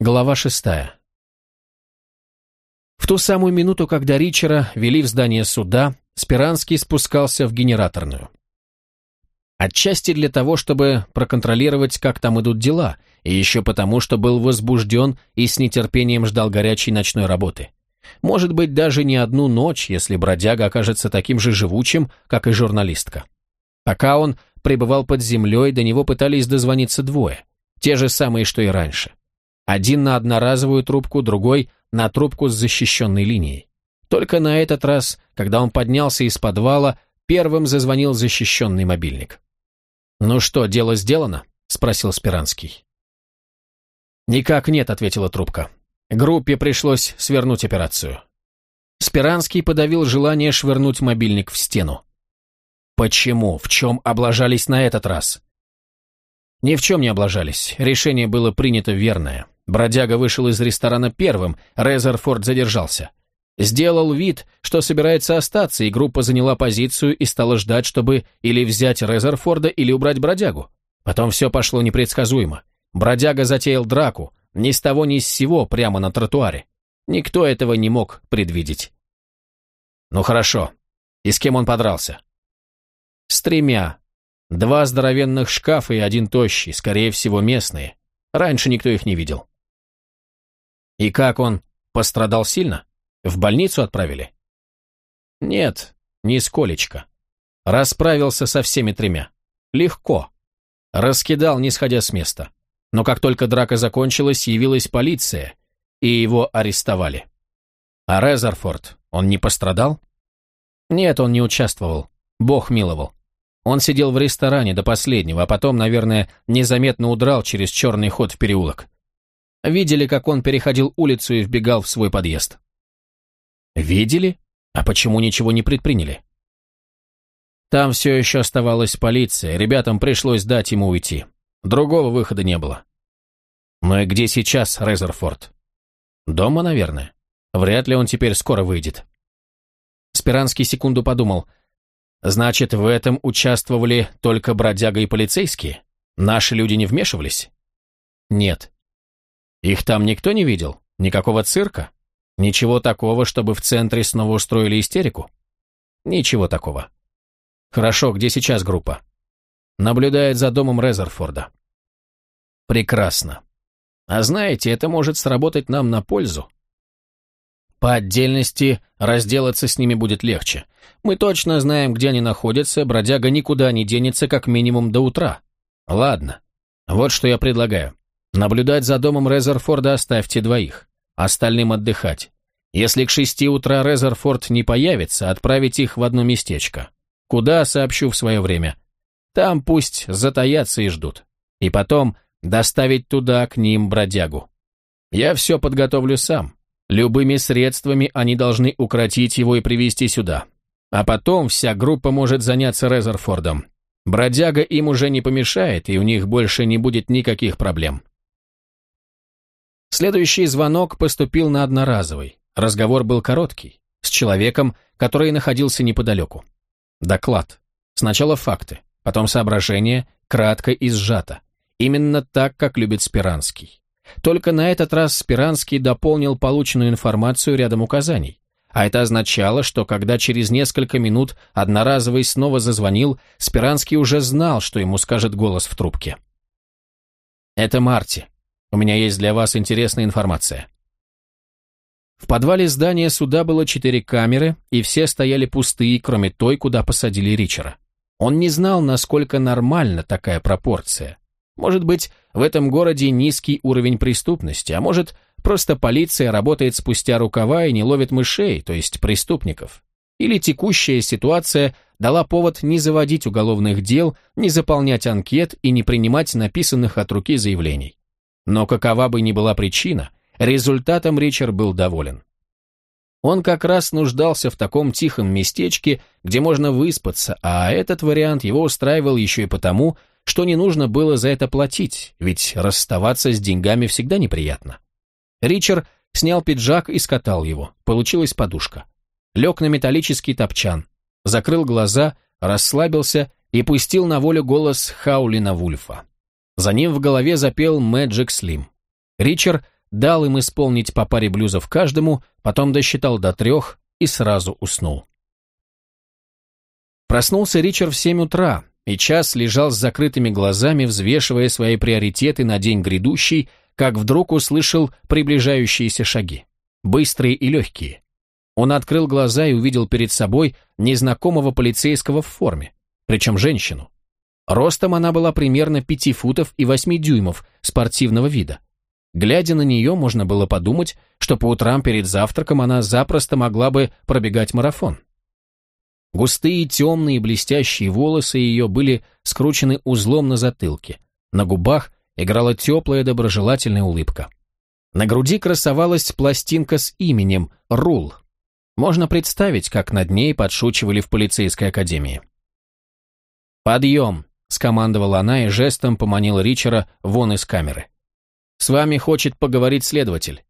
Глава шестая. В ту самую минуту, когда Ричера вели в здание суда, Спиранский спускался в генераторную. Отчасти для того, чтобы проконтролировать, как там идут дела, и еще потому, что был возбужден и с нетерпением ждал горячей ночной работы. Может быть, даже не одну ночь, если бродяга окажется таким же живучим, как и журналистка. Пока он пребывал под землей, до него пытались дозвониться двое, те же самые, что и раньше. Один на одноразовую трубку, другой на трубку с защищенной линией. Только на этот раз, когда он поднялся из подвала, первым зазвонил защищенный мобильник. «Ну что, дело сделано?» – спросил Спиранский. «Никак нет», – ответила трубка. «Группе пришлось свернуть операцию». Спиранский подавил желание швырнуть мобильник в стену. «Почему? В чем облажались на этот раз?» «Ни в чем не облажались. Решение было принято верное. Бродяга вышел из ресторана первым, Резерфорд задержался. Сделал вид, что собирается остаться, и группа заняла позицию и стала ждать, чтобы или взять Резерфорда, или убрать бродягу. Потом все пошло непредсказуемо. Бродяга затеял драку, ни с того ни с сего, прямо на тротуаре. Никто этого не мог предвидеть. Ну хорошо. И с кем он подрался? С тремя. Два здоровенных шкафа и один тощий, скорее всего, местные. Раньше никто их не видел. И как он? Пострадал сильно? В больницу отправили? Нет, нисколечко. Расправился со всеми тремя. Легко. Раскидал, не сходя с места. Но как только драка закончилась, явилась полиция, и его арестовали. А Резерфорд, он не пострадал? Нет, он не участвовал. Бог миловал. Он сидел в ресторане до последнего, а потом, наверное, незаметно удрал через черный ход в переулок. Видели, как он переходил улицу и вбегал в свой подъезд. Видели? А почему ничего не предприняли? Там все еще оставалась полиция, ребятам пришлось дать ему уйти. Другого выхода не было. Ну и где сейчас Резерфорд? Дома, наверное. Вряд ли он теперь скоро выйдет. Спиранский секунду подумал. Значит, в этом участвовали только бродяга и полицейские? Наши люди не вмешивались? Нет. Их там никто не видел? Никакого цирка? Ничего такого, чтобы в центре снова устроили истерику? Ничего такого. Хорошо, где сейчас группа? Наблюдает за домом Резерфорда. Прекрасно. А знаете, это может сработать нам на пользу. По отдельности разделаться с ними будет легче. Мы точно знаем, где они находятся, бродяга никуда не денется как минимум до утра. Ладно, вот что я предлагаю. Наблюдать за домом Резерфорда оставьте двоих, остальным отдыхать. Если к шести утра Резерфорд не появится, отправить их в одно местечко. Куда, сообщу в свое время. Там пусть затаятся и ждут. И потом доставить туда к ним бродягу. Я все подготовлю сам. Любыми средствами они должны укротить его и привести сюда. А потом вся группа может заняться Резерфордом. Бродяга им уже не помешает, и у них больше не будет никаких проблем. Следующий звонок поступил на одноразовый. Разговор был короткий, с человеком, который находился неподалеку. Доклад. Сначала факты, потом соображения, кратко и сжато. Именно так, как любит Спиранский. Только на этот раз Спиранский дополнил полученную информацию рядом указаний. А это означало, что когда через несколько минут одноразовый снова зазвонил, Спиранский уже знал, что ему скажет голос в трубке. «Это Марти. У меня есть для вас интересная информация. В подвале здания суда было четыре камеры, и все стояли пустые, кроме той, куда посадили Ричера. Он не знал, насколько нормальна такая пропорция. Может быть, в этом городе низкий уровень преступности, а может, просто полиция работает спустя рукава и не ловит мышей, то есть преступников. Или текущая ситуация дала повод не заводить уголовных дел, не заполнять анкет и не принимать написанных от руки заявлений. Но какова бы ни была причина, результатом Ричард был доволен. Он как раз нуждался в таком тихом местечке, где можно выспаться, а этот вариант его устраивал еще и потому, что не нужно было за это платить, ведь расставаться с деньгами всегда неприятно. Ричард снял пиджак и скатал его, получилась подушка. Лег на металлический топчан, закрыл глаза, расслабился и пустил на волю голос Хаулина Вульфа. За ним в голове запел Мэджик Слим. Ричард дал им исполнить по паре блюзов каждому, потом досчитал до трех и сразу уснул. Проснулся Ричард в семь утра, и час лежал с закрытыми глазами, взвешивая свои приоритеты на день грядущий, как вдруг услышал приближающиеся шаги. Быстрые и легкие. Он открыл глаза и увидел перед собой незнакомого полицейского в форме, причем женщину. Ростом она была примерно пяти футов и восьми дюймов спортивного вида. Глядя на нее, можно было подумать, что по утрам перед завтраком она запросто могла бы пробегать марафон. Густые, темные, блестящие волосы ее были скручены узлом на затылке. На губах играла теплая доброжелательная улыбка. На груди красовалась пластинка с именем «Рул». Можно представить, как над ней подшучивали в полицейской академии. «Подъем!» — скомандовала она и жестом поманила Ричера вон из камеры. «С вами хочет поговорить следователь».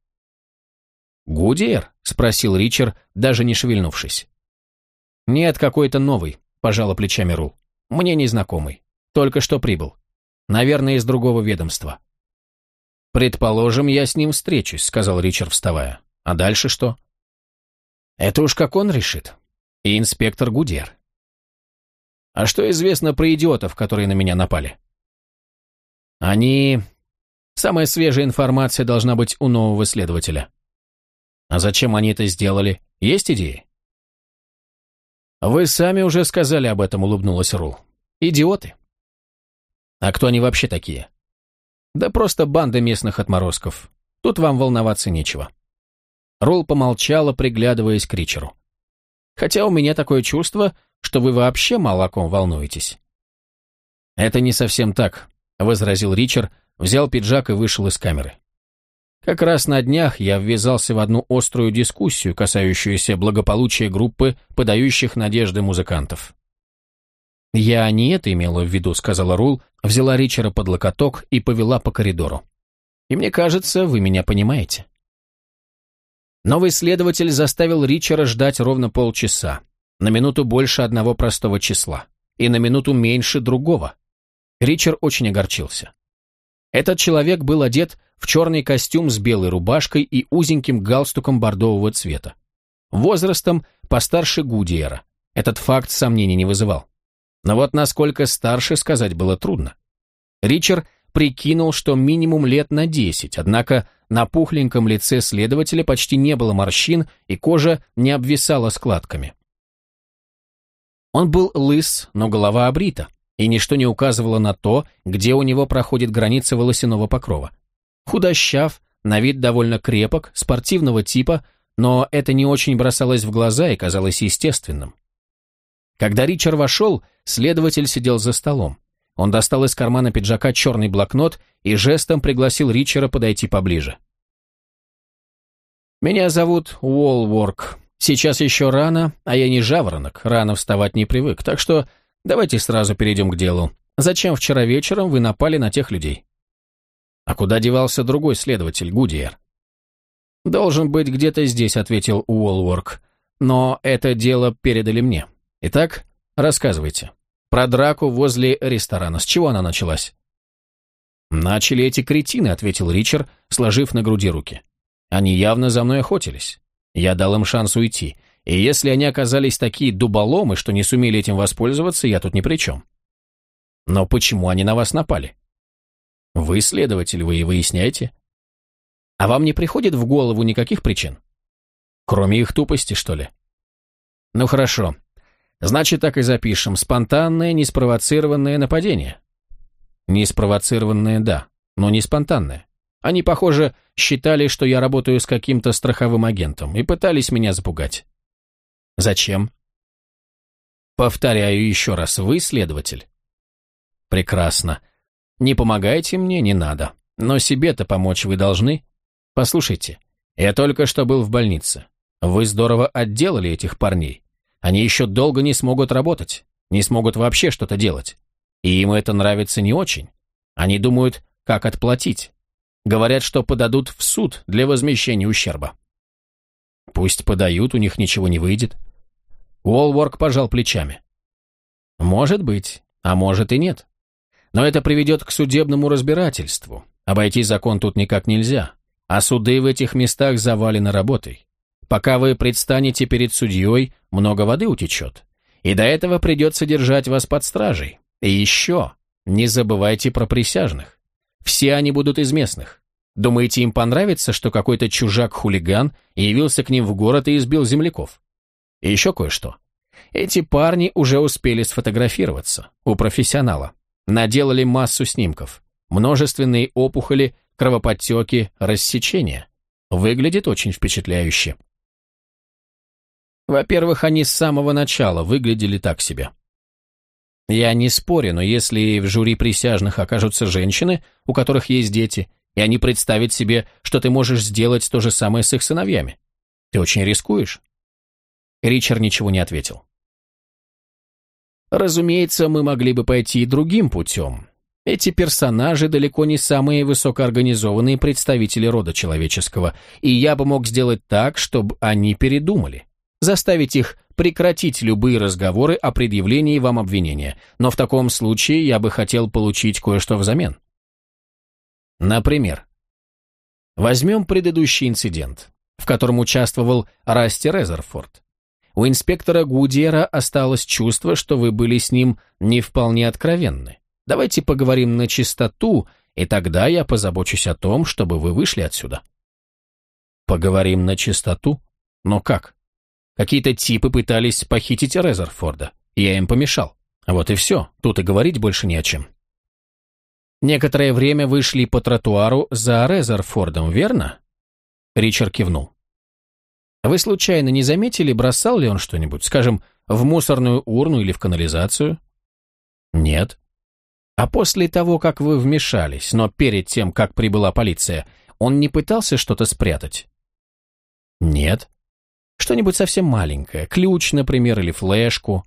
«Гудиер?» — спросил Ричард, даже не шевельнувшись. «Нет, какой-то новый», — пожала плечами Рул. «Мне незнакомый. Только что прибыл. Наверное, из другого ведомства». «Предположим, я с ним встречусь», — сказал Ричард, вставая. «А дальше что?» «Это уж как он решит. И инспектор Гудер. А что известно про идиотов, которые на меня напали?» «Они... Самая свежая информация должна быть у нового следователя». «А зачем они это сделали? Есть идеи?» «Вы сами уже сказали об этом», — улыбнулась Рул. «Идиоты». «А кто они вообще такие?» «Да просто банда местных отморозков. Тут вам волноваться нечего». Рул помолчала, приглядываясь к Ричеру. «Хотя у меня такое чувство, что вы вообще мало о ком волнуетесь». «Это не совсем так», — возразил Ричард, взял пиджак и вышел из камеры. Как раз на днях я ввязался в одну острую дискуссию, касающуюся благополучия группы подающих надежды музыкантов. «Я не это имела в виду», — сказала Рул, взяла Ричера под локоток и повела по коридору. «И мне кажется, вы меня понимаете». Новый следователь заставил Ричера ждать ровно полчаса, на минуту больше одного простого числа и на минуту меньше другого. Ричард очень огорчился. Этот человек был одет в черный костюм с белой рубашкой и узеньким галстуком бордового цвета. Возрастом постарше Гудиера. Этот факт сомнений не вызывал. Но вот насколько старше сказать было трудно. Ричард прикинул, что минимум лет на десять, однако на пухленьком лице следователя почти не было морщин, и кожа не обвисала складками. Он был лыс, но голова обрита, и ничто не указывало на то, где у него проходит граница волосяного покрова. Худощав, на вид довольно крепок, спортивного типа, но это не очень бросалось в глаза и казалось естественным. Когда Ричард вошел, следователь сидел за столом. Он достал из кармана пиджака черный блокнот и жестом пригласил Ричера подойти поближе. «Меня зовут Уолворк. Сейчас еще рано, а я не жаворонок, рано вставать не привык, так что давайте сразу перейдем к делу. Зачем вчера вечером вы напали на тех людей?» А куда девался другой следователь, Гудиер? «Должен быть где-то здесь», — ответил Уолворк. «Но это дело передали мне. Итак, рассказывайте. Про драку возле ресторана. С чего она началась?» «Начали эти кретины», — ответил Ричард, сложив на груди руки. «Они явно за мной охотились. Я дал им шанс уйти. И если они оказались такие дуболомы, что не сумели этим воспользоваться, я тут ни при чем. Но почему они на вас напали? Вы следователь, вы и выясняете. А вам не приходит в голову никаких причин? Кроме их тупости, что ли? Ну хорошо. Значит, так и запишем. Спонтанное, неспровоцированное нападение. Неспровоцированное, да, но не спонтанное. Они, похоже, считали, что я работаю с каким-то страховым агентом и пытались меня запугать. Зачем? Повторяю еще раз, вы следователь. Прекрасно. Не помогайте мне, не надо. Но себе-то помочь вы должны. Послушайте, я только что был в больнице. Вы здорово отделали этих парней. Они еще долго не смогут работать, не смогут вообще что-то делать. И им это нравится не очень. Они думают, как отплатить. Говорят, что подадут в суд для возмещения ущерба. Пусть подают, у них ничего не выйдет. Уолворк пожал плечами. Может быть, а может и нет. Но это приведет к судебному разбирательству. Обойти закон тут никак нельзя. а суды в этих местах завалены работой. Пока вы предстанете перед судьей, много воды утечет. И до этого придется держать вас под стражей. И еще, не забывайте про присяжных. Все они будут из местных. Думаете, им понравится, что какой-то чужак-хулиган явился к ним в город и избил земляков? И еще кое-что. Эти парни уже успели сфотографироваться у профессионала. Наделали массу снимков. Множественные опухоли, кровоподтеки, рассечения. Выглядит очень впечатляюще. Во-первых, они с самого начала выглядели так себе. Я не спорю, но если в жюри присяжных окажутся женщины, у которых есть дети, и они представят себе, что ты можешь сделать то же самое с их сыновьями, ты очень рискуешь. Ричард ничего не ответил. Разумеется, мы могли бы пойти и другим путем. Эти персонажи далеко не самые высокоорганизованные представители рода человеческого, и я бы мог сделать так, чтобы они передумали заставить их прекратить любые разговоры о предъявлении вам обвинения, но в таком случае я бы хотел получить кое-что взамен. Например, возьмем предыдущий инцидент, в котором участвовал Расти Резерфорд. У инспектора Гудиера осталось чувство, что вы были с ним не вполне откровенны. Давайте поговорим на чистоту, и тогда я позабочусь о том, чтобы вы вышли отсюда. Поговорим на чистоту? Но как? Какие-то типы пытались похитить Резерфорда. Я им помешал. Вот и все. Тут и говорить больше не о чем. Некоторое время вышли по тротуару за Резерфордом, верно? Ричард кивнул. Вы случайно не заметили, бросал ли он что-нибудь, скажем, в мусорную урну или в канализацию? Нет. А после того, как вы вмешались, но перед тем, как прибыла полиция, он не пытался что-то спрятать? Нет. Что-нибудь совсем маленькое, ключ, например, или флешку.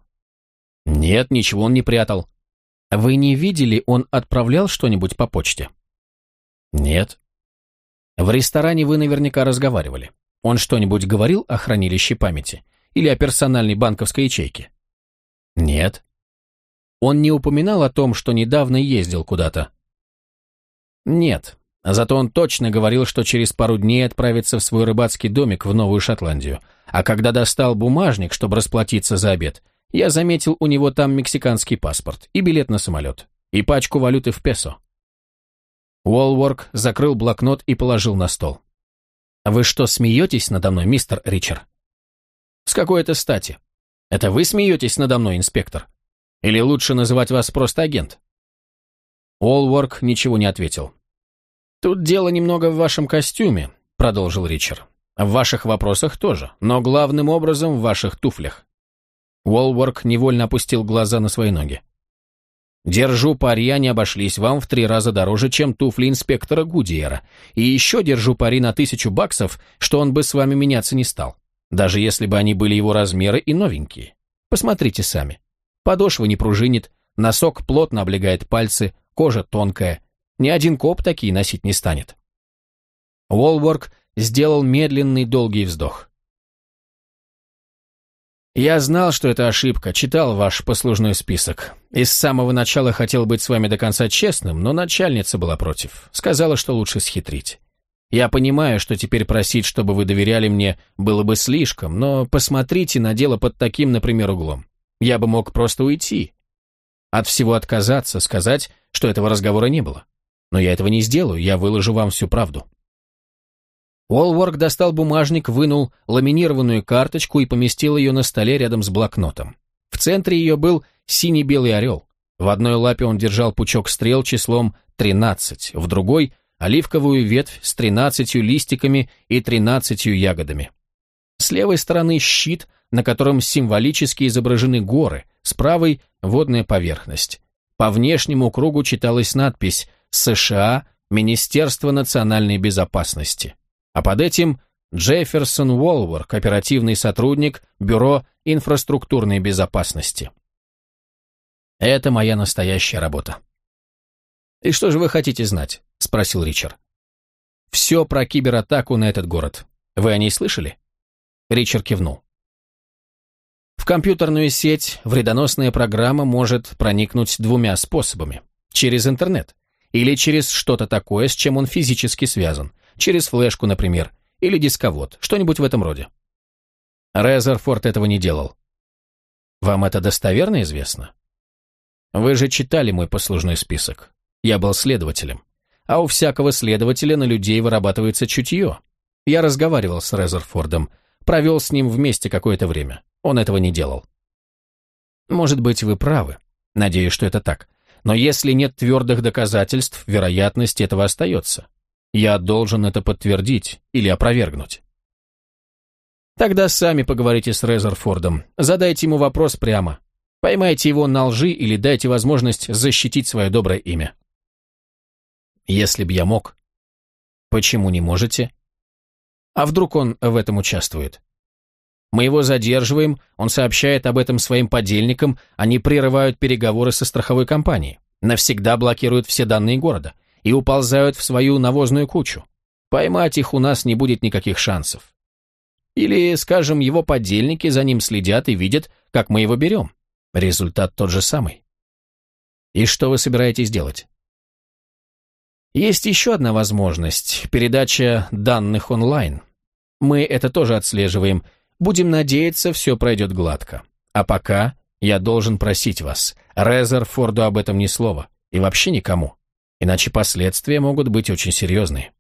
Нет, ничего он не прятал. Вы не видели, он отправлял что-нибудь по почте? Нет. В ресторане вы наверняка разговаривали. Он что-нибудь говорил о хранилище памяти? Или о персональной банковской ячейке? Нет. Он не упоминал о том, что недавно ездил куда-то? Нет. Зато он точно говорил, что через пару дней отправится в свой рыбацкий домик в Новую Шотландию. А когда достал бумажник, чтобы расплатиться за обед, я заметил у него там мексиканский паспорт и билет на самолет, и пачку валюты в песо. Уолворк закрыл блокнот и положил на стол. «Вы что, смеетесь надо мной, мистер Ричард?» «С какой это стати? Это вы смеетесь надо мной, инспектор? Или лучше называть вас просто агент?» Уолворк ничего не ответил. «Тут дело немного в вашем костюме», — продолжил Ричард. В ваших вопросах тоже, но главным образом в ваших туфлях. Уолворк невольно опустил глаза на свои ноги. Держу пари, они обошлись вам в три раза дороже, чем туфли инспектора Гудиера. И еще держу пари на тысячу баксов, что он бы с вами меняться не стал. Даже если бы они были его размеры и новенькие. Посмотрите сами. Подошва не пружинит, носок плотно облегает пальцы, кожа тонкая. Ни один коп такие носить не станет. Уолворк сделал медленный долгий вздох. «Я знал, что это ошибка, читал ваш послужной список. И с самого начала хотел быть с вами до конца честным, но начальница была против. Сказала, что лучше схитрить. Я понимаю, что теперь просить, чтобы вы доверяли мне, было бы слишком, но посмотрите на дело под таким, например, углом. Я бы мог просто уйти. От всего отказаться, сказать, что этого разговора не было. Но я этого не сделаю, я выложу вам всю правду. Уолворк достал бумажник, вынул ламинированную карточку и поместил ее на столе рядом с блокнотом. В центре ее был синий-белый орел. В одной лапе он держал пучок стрел числом 13, в другой — оливковую ветвь с 13 листиками и 13 ягодами. С левой стороны щит, на котором символически изображены горы, с правой — водная поверхность. По внешнему кругу читалась надпись «США, Министерство национальной безопасности» а под этим Джефферсон Уолворк, оперативный сотрудник Бюро инфраструктурной безопасности. Это моя настоящая работа. «И что же вы хотите знать?» – спросил Ричард. «Все про кибератаку на этот город. Вы о ней слышали?» Ричард кивнул. В компьютерную сеть вредоносная программа может проникнуть двумя способами. Через интернет Или через что-то такое, с чем он физически связан. Через флешку, например. Или дисковод. Что-нибудь в этом роде. Резерфорд этого не делал. Вам это достоверно известно? Вы же читали мой послужной список. Я был следователем. А у всякого следователя на людей вырабатывается чутье. Я разговаривал с Резерфордом, провел с ним вместе какое-то время. Он этого не делал. Может быть, вы правы. Надеюсь, что это так. Но если нет твердых доказательств, вероятность этого остается. Я должен это подтвердить или опровергнуть. Тогда сами поговорите с Резерфордом, задайте ему вопрос прямо. Поймайте его на лжи или дайте возможность защитить свое доброе имя. Если б я мог. Почему не можете? А вдруг он в этом участвует? Мы его задерживаем, он сообщает об этом своим подельникам, они прерывают переговоры со страховой компанией, навсегда блокируют все данные города и уползают в свою навозную кучу. Поймать их у нас не будет никаких шансов. Или, скажем, его подельники за ним следят и видят, как мы его берем. Результат тот же самый. И что вы собираетесь делать? Есть еще одна возможность – передача данных онлайн. Мы это тоже отслеживаем. Будем надеяться, все пройдет гладко. А пока я должен просить вас, Резерфорду об этом ни слова. И вообще никому. Иначе последствия могут быть очень серьезные.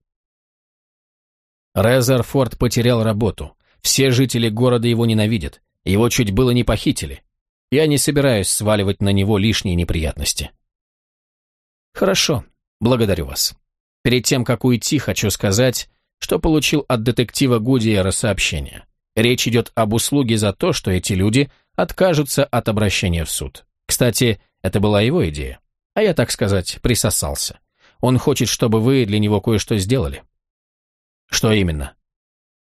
Резерфорд потерял работу. Все жители города его ненавидят. Его чуть было не похитили. Я не собираюсь сваливать на него лишние неприятности. Хорошо, благодарю вас. Перед тем, как уйти, хочу сказать, что получил от детектива Гудиера сообщение. Речь идет об услуге за то, что эти люди откажутся от обращения в суд. Кстати, это была его идея. А я, так сказать, присосался. Он хочет, чтобы вы для него кое-что сделали. Что именно?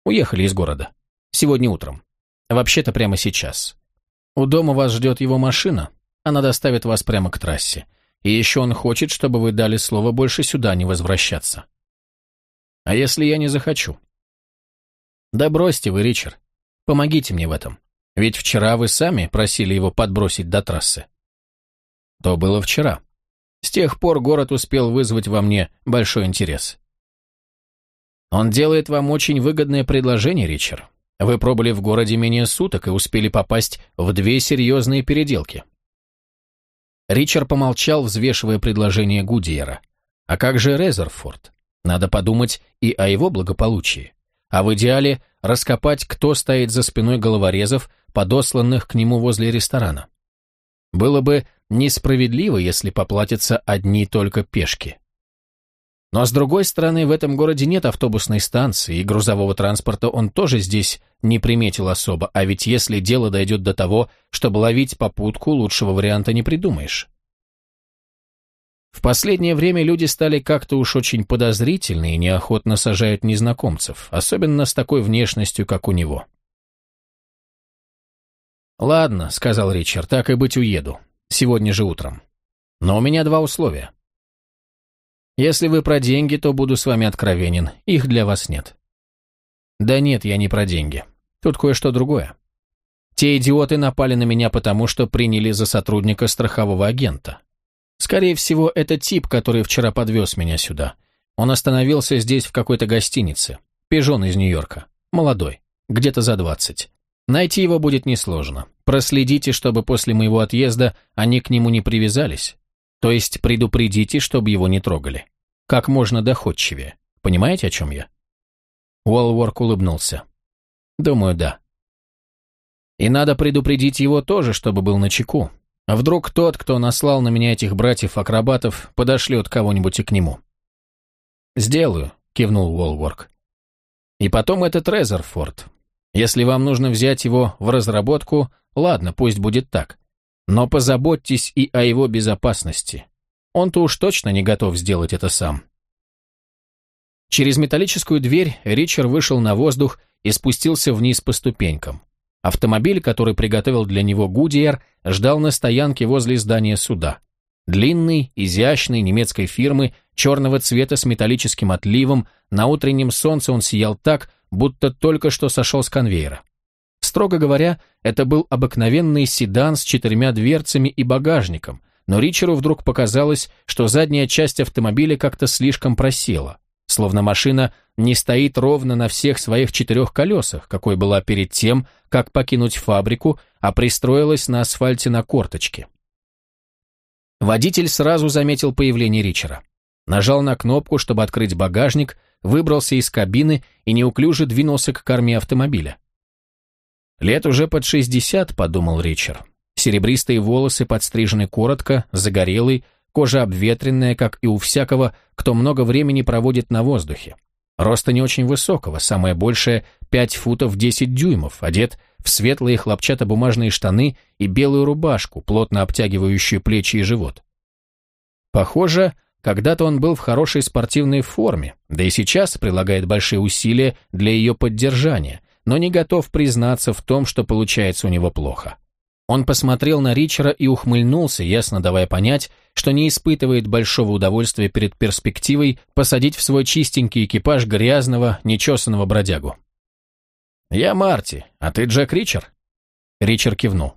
Уехали из города. Сегодня утром. Вообще-то прямо сейчас. У дома вас ждет его машина. Она доставит вас прямо к трассе. И еще он хочет, чтобы вы дали слово больше сюда не возвращаться. А если я не захочу? Да бросьте вы, Ричард. Помогите мне в этом. Ведь вчера вы сами просили его подбросить до трассы. То было вчера. С тех пор город успел вызвать во мне большой интерес. Он делает вам очень выгодное предложение, Ричард. Вы пробыли в городе менее суток и успели попасть в две серьезные переделки. Ричард помолчал, взвешивая предложение Гудиера. А как же Резерфорд? Надо подумать и о его благополучии. А в идеале раскопать, кто стоит за спиной головорезов, подосланных к нему возле ресторана. Было бы несправедливо, если поплатятся одни только пешки. Но с другой стороны, в этом городе нет автобусной станции, и грузового транспорта он тоже здесь не приметил особо, а ведь если дело дойдет до того, чтобы ловить попутку, лучшего варианта не придумаешь. В последнее время люди стали как-то уж очень подозрительны и неохотно сажают незнакомцев, особенно с такой внешностью, как у него. «Ладно», — сказал Ричард, — «так и быть уеду. Сегодня же утром. Но у меня два условия. Если вы про деньги, то буду с вами откровенен. Их для вас нет. Да нет, я не про деньги. Тут кое-что другое. Те идиоты напали на меня потому, что приняли за сотрудника страхового агента. Скорее всего, это тип, который вчера подвез меня сюда. Он остановился здесь в какой-то гостинице. Пижон из Нью-Йорка. Молодой. Где-то за двадцать. Найти его будет несложно. Проследите, чтобы после моего отъезда они к нему не привязались. То есть предупредите, чтобы его не трогали. Как можно доходчивее. Понимаете, о чем я?» Уолворк улыбнулся. «Думаю, да. И надо предупредить его тоже, чтобы был начеку. А вдруг тот, кто наслал на меня этих братьев-акробатов, подошлет кого-нибудь и к нему?» «Сделаю», — кивнул Уолворк. «И потом этот Резерфорд. Если вам нужно взять его в разработку, ладно, пусть будет так. Но позаботьтесь и о его безопасности. Он-то уж точно не готов сделать это сам. Через металлическую дверь Ричард вышел на воздух и спустился вниз по ступенькам. Автомобиль, который приготовил для него Гудиер, ждал на стоянке возле здания суда. Длинный, изящный, немецкой фирмы, черного цвета с металлическим отливом, на утреннем солнце он сиял так, будто только что сошел с конвейера. Строго говоря, это был обыкновенный седан с четырьмя дверцами и багажником, но Ричеру вдруг показалось, что задняя часть автомобиля как-то слишком просела, словно машина не стоит ровно на всех своих четырех колесах, какой была перед тем, как покинуть фабрику, а пристроилась на асфальте на корточке. Водитель сразу заметил появление Ричера. Нажал на кнопку, чтобы открыть багажник, выбрался из кабины и неуклюже двинулся к корме автомобиля. «Лет уже под шестьдесят», — подумал Ричард. Серебристые волосы подстрижены коротко, загорелый, кожа обветренная, как и у всякого, кто много времени проводит на воздухе. Роста не очень высокого, самое большее — 5 футов 10 дюймов, одет в светлые хлопчатобумажные штаны и белую рубашку, плотно обтягивающую плечи и живот. Похоже, когда-то он был в хорошей спортивной форме, да и сейчас прилагает большие усилия для ее поддержания, но не готов признаться в том, что получается у него плохо. Он посмотрел на Ричера и ухмыльнулся, ясно давая понять, что не испытывает большого удовольствия перед перспективой посадить в свой чистенький экипаж грязного, нечесанного бродягу. «Я Марти, а ты Джек Ричер?» Ричер кивнул.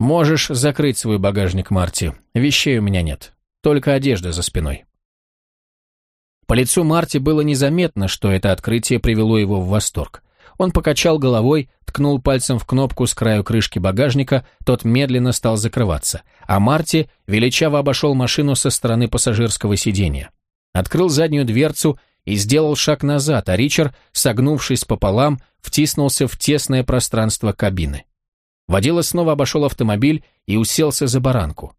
«Можешь закрыть свой багажник, Марти. Вещей у меня нет. Только одежда за спиной». По лицу Марти было незаметно, что это открытие привело его в восторг. Он покачал головой, ткнул пальцем в кнопку с краю крышки багажника, тот медленно стал закрываться, а Марти величаво обошел машину со стороны пассажирского сиденья. Открыл заднюю дверцу и сделал шаг назад, а Ричард, согнувшись пополам, втиснулся в тесное пространство кабины. Водила снова обошел автомобиль и уселся за баранку.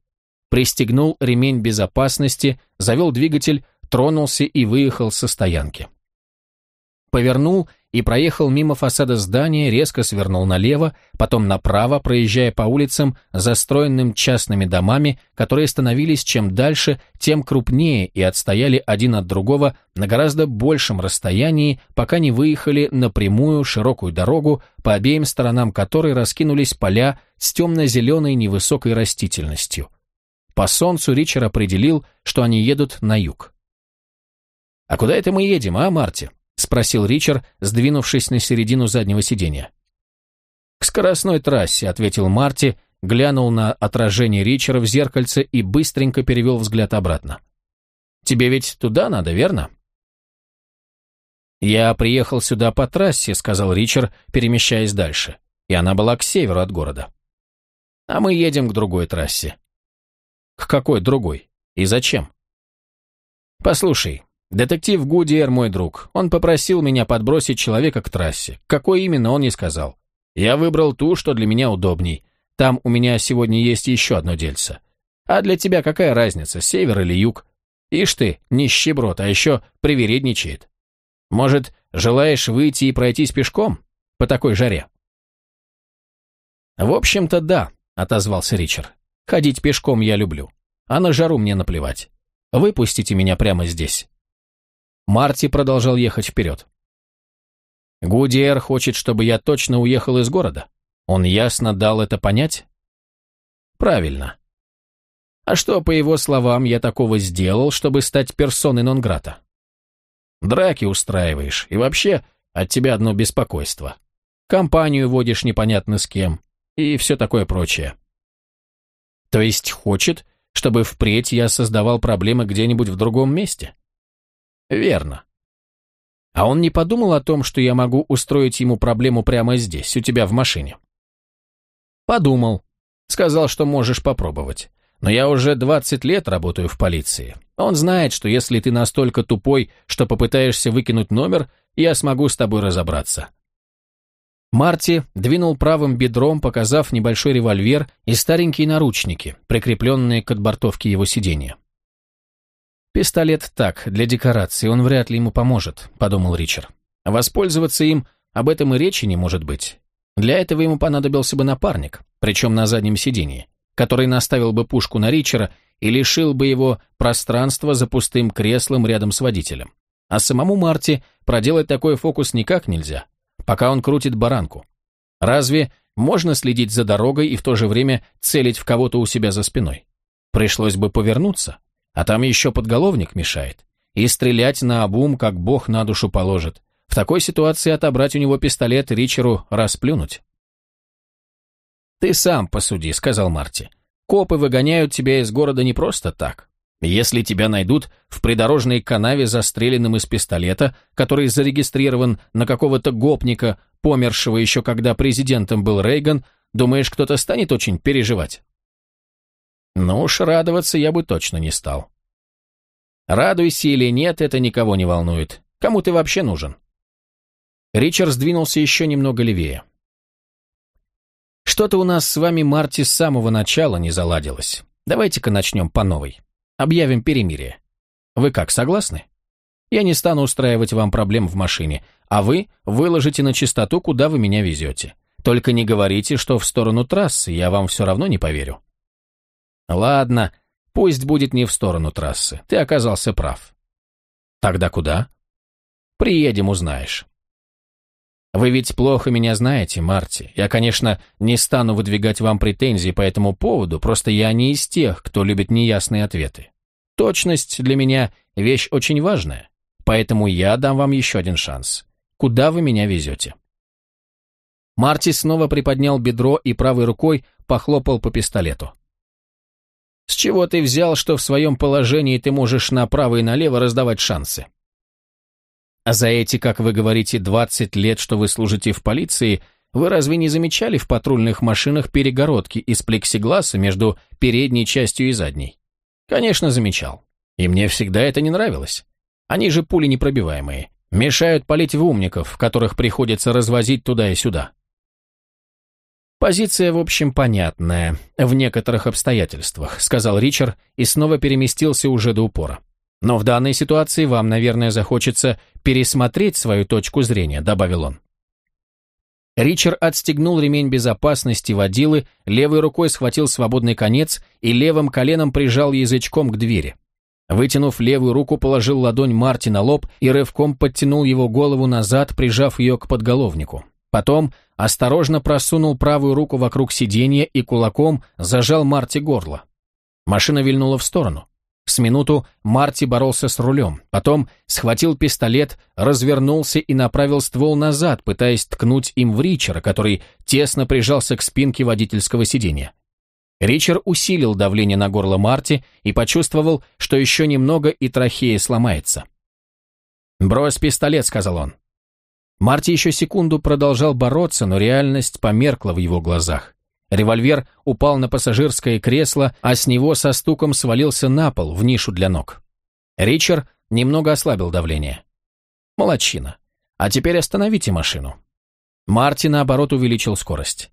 Пристегнул ремень безопасности, завел двигатель, тронулся и выехал со стоянки. Повернул и проехал мимо фасада здания, резко свернул налево, потом направо, проезжая по улицам, застроенным частными домами, которые становились чем дальше, тем крупнее и отстояли один от другого на гораздо большем расстоянии, пока не выехали на прямую широкую дорогу, по обеим сторонам которой раскинулись поля с темно-зеленой невысокой растительностью. По солнцу Ричард определил, что они едут на юг. «А куда это мы едем, а, Марти?» — спросил Ричард, сдвинувшись на середину заднего сиденья. «К скоростной трассе», — ответил Марти, глянул на отражение Ричера в зеркальце и быстренько перевел взгляд обратно. «Тебе ведь туда надо, верно?» «Я приехал сюда по трассе», — сказал Ричард, перемещаясь дальше, и она была к северу от города. «А мы едем к другой трассе». «К какой другой? И зачем?» «Послушай, «Детектив Гудиер мой друг. Он попросил меня подбросить человека к трассе. Какой именно, он не сказал. Я выбрал ту, что для меня удобней. Там у меня сегодня есть еще одно дельце. А для тебя какая разница, север или юг? Ишь ты, нищеброд, а еще привередничает. Может, желаешь выйти и пройтись пешком? По такой жаре?» «В общем-то, да», — отозвался Ричард. «Ходить пешком я люблю. А на жару мне наплевать. Выпустите меня прямо здесь». Марти продолжал ехать вперед. Гудиэр хочет, чтобы я точно уехал из города. Он ясно дал это понять? Правильно. А что, по его словам, я такого сделал, чтобы стать персоной нон-грата? Драки устраиваешь, и вообще от тебя одно беспокойство. Компанию водишь непонятно с кем, и все такое прочее. То есть хочет, чтобы впредь я создавал проблемы где-нибудь в другом месте? Верно. А он не подумал о том, что я могу устроить ему проблему прямо здесь, у тебя в машине? Подумал. Сказал, что можешь попробовать. Но я уже 20 лет работаю в полиции. Он знает, что если ты настолько тупой, что попытаешься выкинуть номер, я смогу с тобой разобраться. Марти двинул правым бедром, показав небольшой револьвер и старенькие наручники, прикрепленные к отбортовке его сиденья. «Пистолет так, для декорации, он вряд ли ему поможет», — подумал Ричард. «Воспользоваться им об этом и речи не может быть. Для этого ему понадобился бы напарник, причем на заднем сиденье, который наставил бы пушку на Ричера и лишил бы его пространства за пустым креслом рядом с водителем. А самому Марти проделать такой фокус никак нельзя, пока он крутит баранку. Разве можно следить за дорогой и в то же время целить в кого-то у себя за спиной? Пришлось бы повернуться, а там еще подголовник мешает. И стрелять на обум, как бог на душу положит. В такой ситуации отобрать у него пистолет Ричеру расплюнуть. «Ты сам посуди», — сказал Марти. Копы выгоняют тебя из города не просто так. Если тебя найдут в придорожной канаве застреленным из пистолета, который зарегистрирован на какого-то гопника, помершего еще когда президентом был Рейган, думаешь, кто-то станет очень переживать? Ну уж радоваться я бы точно не стал. Радуйся или нет, это никого не волнует. Кому ты вообще нужен? Ричард сдвинулся еще немного левее. Что-то у нас с вами, Марти, с самого начала не заладилось. Давайте-ка начнем по новой. Объявим перемирие. Вы как, согласны? Я не стану устраивать вам проблем в машине, а вы выложите на чистоту, куда вы меня везете. Только не говорите, что в сторону трассы, я вам все равно не поверю. Ладно, пусть будет не в сторону трассы, ты оказался прав. Тогда куда? Приедем, узнаешь. Вы ведь плохо меня знаете, Марти. Я, конечно, не стану выдвигать вам претензий по этому поводу, просто я не из тех, кто любит неясные ответы. Точность для меня вещь очень важная, поэтому я дам вам еще один шанс. Куда вы меня везете? Марти снова приподнял бедро и правой рукой похлопал по пистолету. «С чего ты взял, что в своем положении ты можешь направо и налево раздавать шансы?» А за эти, как вы говорите, 20 лет, что вы служите в полиции, вы разве не замечали в патрульных машинах перегородки из плексигласа между передней частью и задней? Конечно, замечал. И мне всегда это не нравилось. Они же пули непробиваемые. Мешают палить в умников, которых приходится развозить туда и сюда. «Позиция, в общем, понятная, в некоторых обстоятельствах», сказал Ричард и снова переместился уже до упора. Но в данной ситуации вам, наверное, захочется пересмотреть свою точку зрения», — добавил он. Ричард отстегнул ремень безопасности водилы, левой рукой схватил свободный конец и левым коленом прижал язычком к двери. Вытянув левую руку, положил ладонь Марти на лоб и рывком подтянул его голову назад, прижав ее к подголовнику. Потом осторожно просунул правую руку вокруг сиденья и кулаком зажал Марти горло. Машина вильнула в сторону. С минуту Марти боролся с рулем, потом схватил пистолет, развернулся и направил ствол назад, пытаясь ткнуть им в Ричера, который тесно прижался к спинке водительского сиденья. Ричард усилил давление на горло Марти и почувствовал, что еще немного и трахея сломается. «Брось пистолет», — сказал он. Марти еще секунду продолжал бороться, но реальность померкла в его глазах. Револьвер упал на пассажирское кресло, а с него со стуком свалился на пол, в нишу для ног. Ричард немного ослабил давление. Молодчина. А теперь остановите машину. Марти, наоборот, увеличил скорость.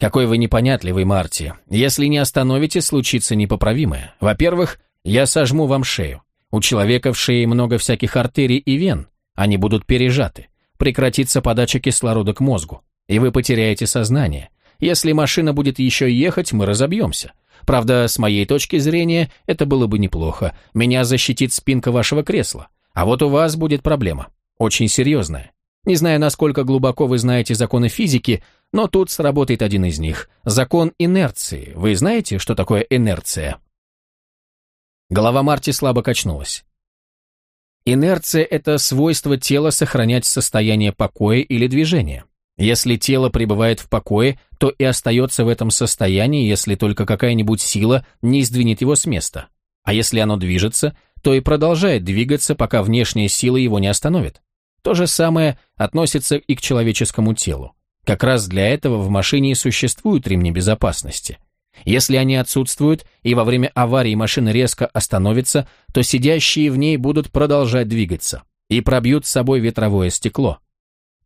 Какой вы непонятливый, Марти. Если не остановите, случится непоправимое. Во-первых, я сожму вам шею. У человека в шее много всяких артерий и вен. Они будут пережаты. Прекратится подача кислорода к мозгу. И вы потеряете сознание. Если машина будет еще ехать, мы разобьемся. Правда, с моей точки зрения, это было бы неплохо. Меня защитит спинка вашего кресла. А вот у вас будет проблема. Очень серьезная. Не знаю, насколько глубоко вы знаете законы физики, но тут сработает один из них. Закон инерции. Вы знаете, что такое инерция? Голова Марти слабо качнулась. Инерция – это свойство тела сохранять состояние покоя или движения. Если тело пребывает в покое, то и остается в этом состоянии, если только какая-нибудь сила не сдвинет его с места. А если оно движется, то и продолжает двигаться, пока внешняя сила его не остановит. То же самое относится и к человеческому телу. Как раз для этого в машине существуют ремни безопасности. Если они отсутствуют, и во время аварии машина резко остановится, то сидящие в ней будут продолжать двигаться и пробьют с собой ветровое стекло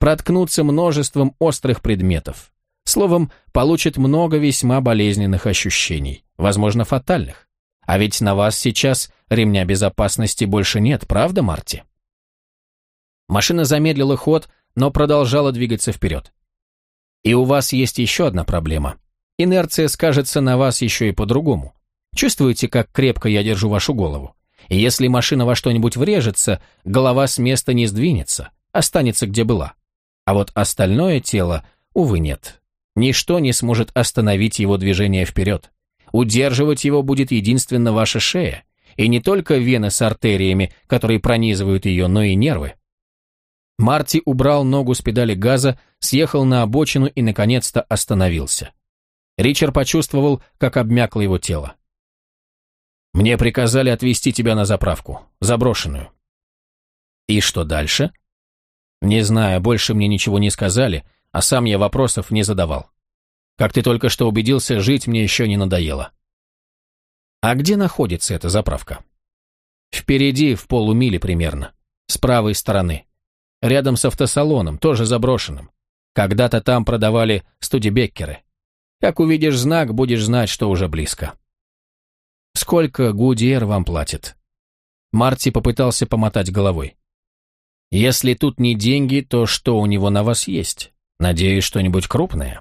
проткнутся множеством острых предметов. Словом, получит много весьма болезненных ощущений, возможно, фатальных. А ведь на вас сейчас ремня безопасности больше нет, правда, Марти? Машина замедлила ход, но продолжала двигаться вперед. И у вас есть еще одна проблема. Инерция скажется на вас еще и по-другому. Чувствуете, как крепко я держу вашу голову? И если машина во что-нибудь врежется, голова с места не сдвинется, останется где была. А вот остальное тело, увы, нет. Ничто не сможет остановить его движение вперед. Удерживать его будет единственно ваша шея, и не только вены с артериями, которые пронизывают ее, но и нервы. Марти убрал ногу с педали газа, съехал на обочину и, наконец-то, остановился. Ричард почувствовал, как обмякло его тело. «Мне приказали отвезти тебя на заправку, заброшенную». «И что дальше?» «Не знаю, больше мне ничего не сказали, а сам я вопросов не задавал. Как ты только что убедился, жить мне еще не надоело». «А где находится эта заправка?» «Впереди, в полумиле примерно, с правой стороны. Рядом с автосалоном, тоже заброшенным. Когда-то там продавали студебеккеры. Как увидишь знак, будешь знать, что уже близко. Сколько Гудиер вам платит? Марти попытался помотать головой. Если тут не деньги, то что у него на вас есть? Надеюсь, что-нибудь крупное?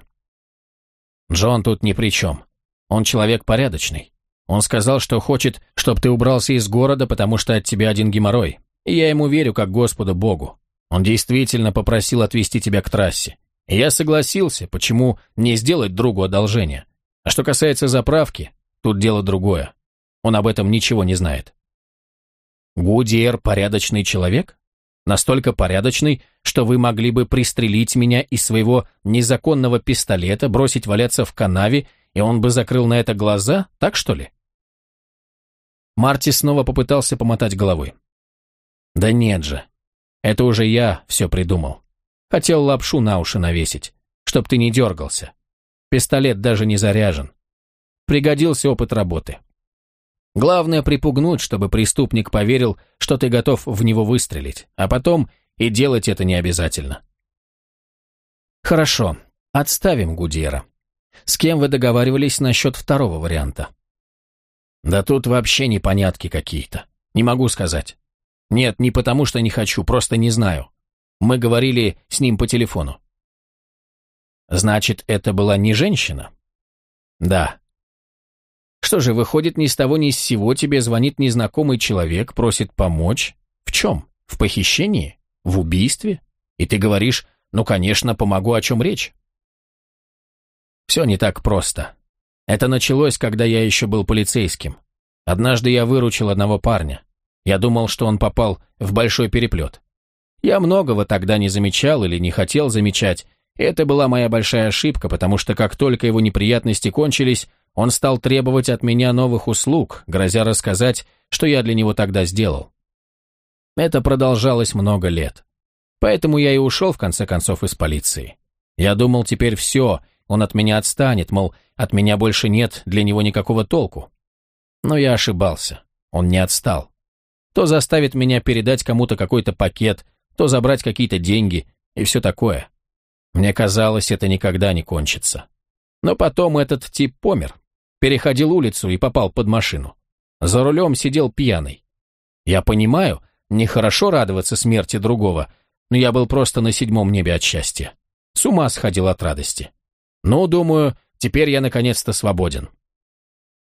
Джон тут ни при чем. Он человек порядочный. Он сказал, что хочет, чтобы ты убрался из города, потому что от тебя один геморрой. И я ему верю, как Господу Богу. Он действительно попросил отвезти тебя к трассе. Я согласился, почему не сделать другу одолжение. А что касается заправки, тут дело другое. Он об этом ничего не знает. Гудиер порядочный человек? Настолько порядочный, что вы могли бы пристрелить меня из своего незаконного пистолета, бросить валяться в канаве, и он бы закрыл на это глаза, так что ли? Марти снова попытался помотать головой. Да нет же, это уже я все придумал. Хотел лапшу на уши навесить, чтоб ты не дергался. Пистолет даже не заряжен. Пригодился опыт работы. Главное припугнуть, чтобы преступник поверил, что ты готов в него выстрелить, а потом и делать это не обязательно. Хорошо, отставим Гудьера. С кем вы договаривались насчет второго варианта? Да тут вообще непонятки какие-то. Не могу сказать. Нет, не потому что не хочу, просто не знаю. Мы говорили с ним по телефону. Значит, это была не женщина? Да. Что же, выходит, ни с того ни с сего тебе звонит незнакомый человек, просит помочь? В чем? В похищении? В убийстве? И ты говоришь, ну, конечно, помогу, о чем речь? Все не так просто. Это началось, когда я еще был полицейским. Однажды я выручил одного парня. Я думал, что он попал в большой переплет. Я многого тогда не замечал или не хотел замечать, это была моя большая ошибка, потому что как только его неприятности кончились, он стал требовать от меня новых услуг, грозя рассказать, что я для него тогда сделал. Это продолжалось много лет. Поэтому я и ушел, в конце концов, из полиции. Я думал, теперь все, он от меня отстанет, мол, от меня больше нет для него никакого толку. Но я ошибался, он не отстал. То заставит меня передать кому-то какой-то пакет, то забрать какие-то деньги и все такое. Мне казалось, это никогда не кончится. Но потом этот тип помер, переходил улицу и попал под машину. За рулем сидел пьяный. Я понимаю, нехорошо радоваться смерти другого, но я был просто на седьмом небе от счастья. С ума сходил от радости. Ну, думаю, теперь я наконец-то свободен.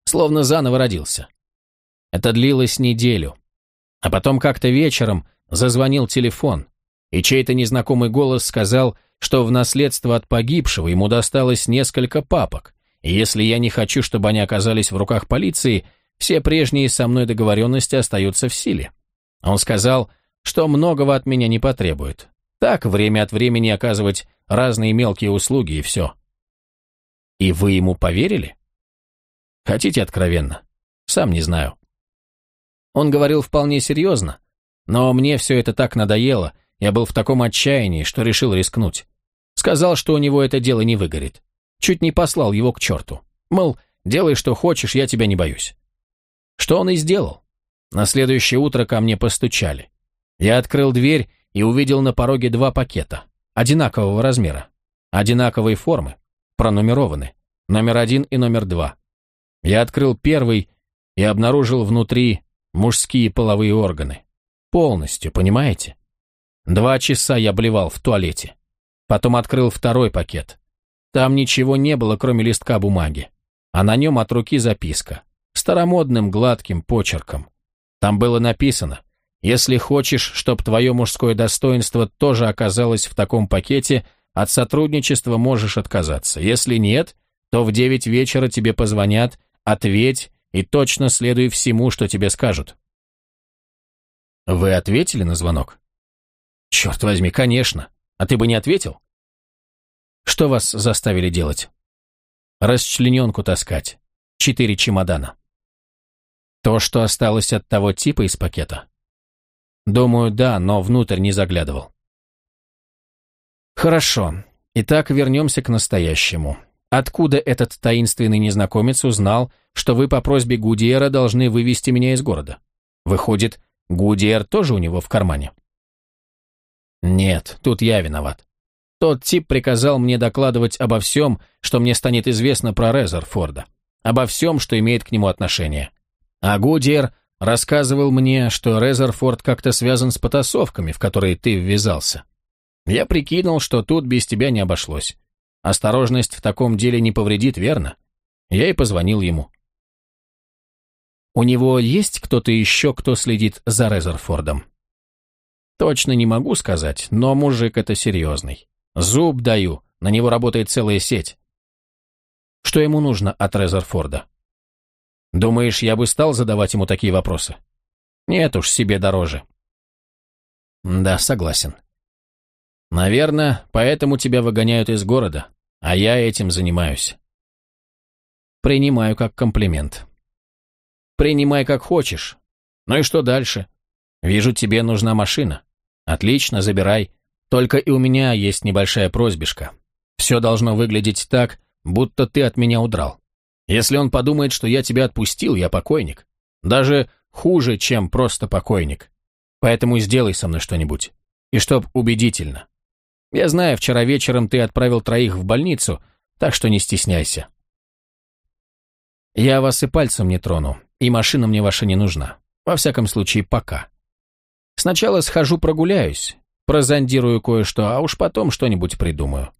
Словно заново родился. Это длилось неделю. А потом как-то вечером зазвонил телефон, и чей-то незнакомый голос сказал, что в наследство от погибшего ему досталось несколько папок, и если я не хочу, чтобы они оказались в руках полиции, все прежние со мной договоренности остаются в силе. Он сказал, что многого от меня не потребует. Так, время от времени оказывать разные мелкие услуги и все. И вы ему поверили? Хотите откровенно? Сам не знаю. Он говорил вполне серьезно, но мне все это так надоело, я был в таком отчаянии, что решил рискнуть. Сказал, что у него это дело не выгорит. Чуть не послал его к черту. Мол, делай, что хочешь, я тебя не боюсь. Что он и сделал. На следующее утро ко мне постучали. Я открыл дверь и увидел на пороге два пакета, одинакового размера, одинаковой формы, пронумерованы, номер один и номер два. Я открыл первый и обнаружил внутри мужские половые органы. Полностью, понимаете? Два часа я блевал в туалете. Потом открыл второй пакет. Там ничего не было, кроме листка бумаги. А на нем от руки записка. Старомодным гладким почерком. Там было написано «Если хочешь, чтобы твое мужское достоинство тоже оказалось в таком пакете, от сотрудничества можешь отказаться. Если нет, то в девять вечера тебе позвонят, ответь и точно следуй всему, что тебе скажут». «Вы ответили на звонок?» «Черт возьми, конечно. А ты бы не ответил?» «Что вас заставили делать?» расчлененку таскать. Четыре чемодана. То, что осталось от того типа из пакета? Думаю, да, но внутрь не заглядывал. Хорошо. Итак, вернемся к настоящему. Откуда этот таинственный незнакомец узнал, что вы по просьбе Гудиера должны вывести меня из города? Выходит, Гудиер тоже у него в кармане? Нет, тут я виноват. Тот тип приказал мне докладывать обо всем, что мне станет известно про Резерфорда, обо всем, что имеет к нему отношение. А Гудиер рассказывал мне, что Резерфорд как-то связан с потасовками, в которые ты ввязался. Я прикинул, что тут без тебя не обошлось. Осторожность в таком деле не повредит, верно? Я и позвонил ему. У него есть кто-то еще, кто следит за Резерфордом? Точно не могу сказать, но мужик это серьезный. Зуб даю, на него работает целая сеть. Что ему нужно от Резерфорда? Думаешь, я бы стал задавать ему такие вопросы? Нет уж, себе дороже. Да, согласен. Наверное, поэтому тебя выгоняют из города, а я этим занимаюсь. Принимаю как комплимент. Принимай как хочешь. Ну и что дальше? Вижу, тебе нужна машина. Отлично, забирай. Только и у меня есть небольшая просьбишка. Все должно выглядеть так, будто ты от меня удрал. Если он подумает, что я тебя отпустил, я покойник. Даже хуже, чем просто покойник. Поэтому сделай со мной что-нибудь. И чтоб убедительно. Я знаю, вчера вечером ты отправил троих в больницу, так что не стесняйся. Я вас и пальцем не трону, и машина мне ваша не нужна. Во всяком случае, пока. Сначала схожу прогуляюсь, прозондирую кое-что, а уж потом что-нибудь придумаю.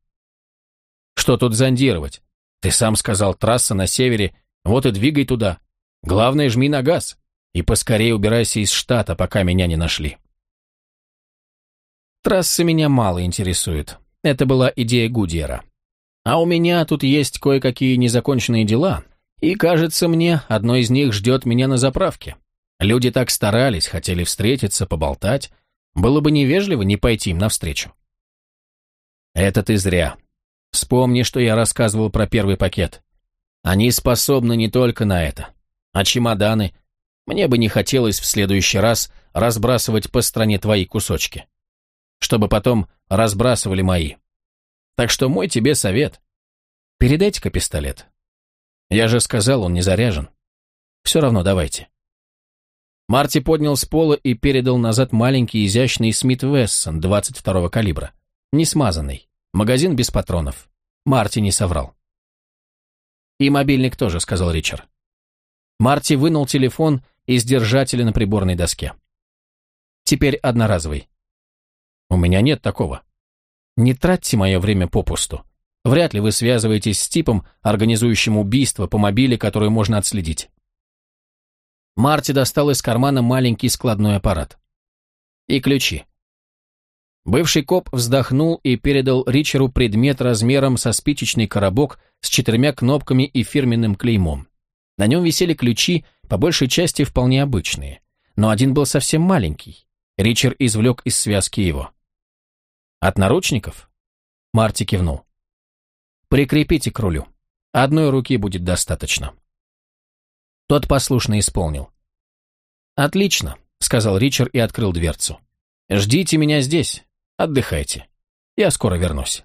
Что тут зондировать? Ты сам сказал, трасса на севере, вот и двигай туда. Главное, жми на газ. И поскорее убирайся из штата, пока меня не нашли. Трассы меня мало интересуют. Это была идея Гудьера. А у меня тут есть кое-какие незаконченные дела, и, кажется мне, одно из них ждет меня на заправке. Люди так старались, хотели встретиться, поболтать, было бы невежливо не пойти им навстречу. Это ты зря. Вспомни, что я рассказывал про первый пакет. Они способны не только на это. А чемоданы? Мне бы не хотелось в следующий раз разбрасывать по стране твои кусочки. Чтобы потом разбрасывали мои. Так что мой тебе совет. Передайте-ка пистолет. Я же сказал, он не заряжен. Все равно давайте. Марти поднял с пола и передал назад маленький изящный Смит Вессон 22-го калибра. Не смазанный. Магазин без патронов. Марти не соврал. «И мобильник тоже», — сказал Ричард. Марти вынул телефон из держателя на приборной доске. «Теперь одноразовый». «У меня нет такого». «Не тратьте мое время попусту. Вряд ли вы связываетесь с типом, организующим убийство по мобиле, которое можно отследить. Марти достал из кармана маленький складной аппарат. И ключи. Бывший коп вздохнул и передал Ричеру предмет размером со спичечный коробок с четырьмя кнопками и фирменным клеймом. На нем висели ключи, по большей части вполне обычные, но один был совсем маленький. Ричард извлек из связки его. «От наручников?» Марти кивнул. «Прикрепите к рулю. Одной руки будет достаточно». Тот послушно исполнил. «Отлично», — сказал Ричард и открыл дверцу. «Ждите меня здесь. Отдыхайте. Я скоро вернусь».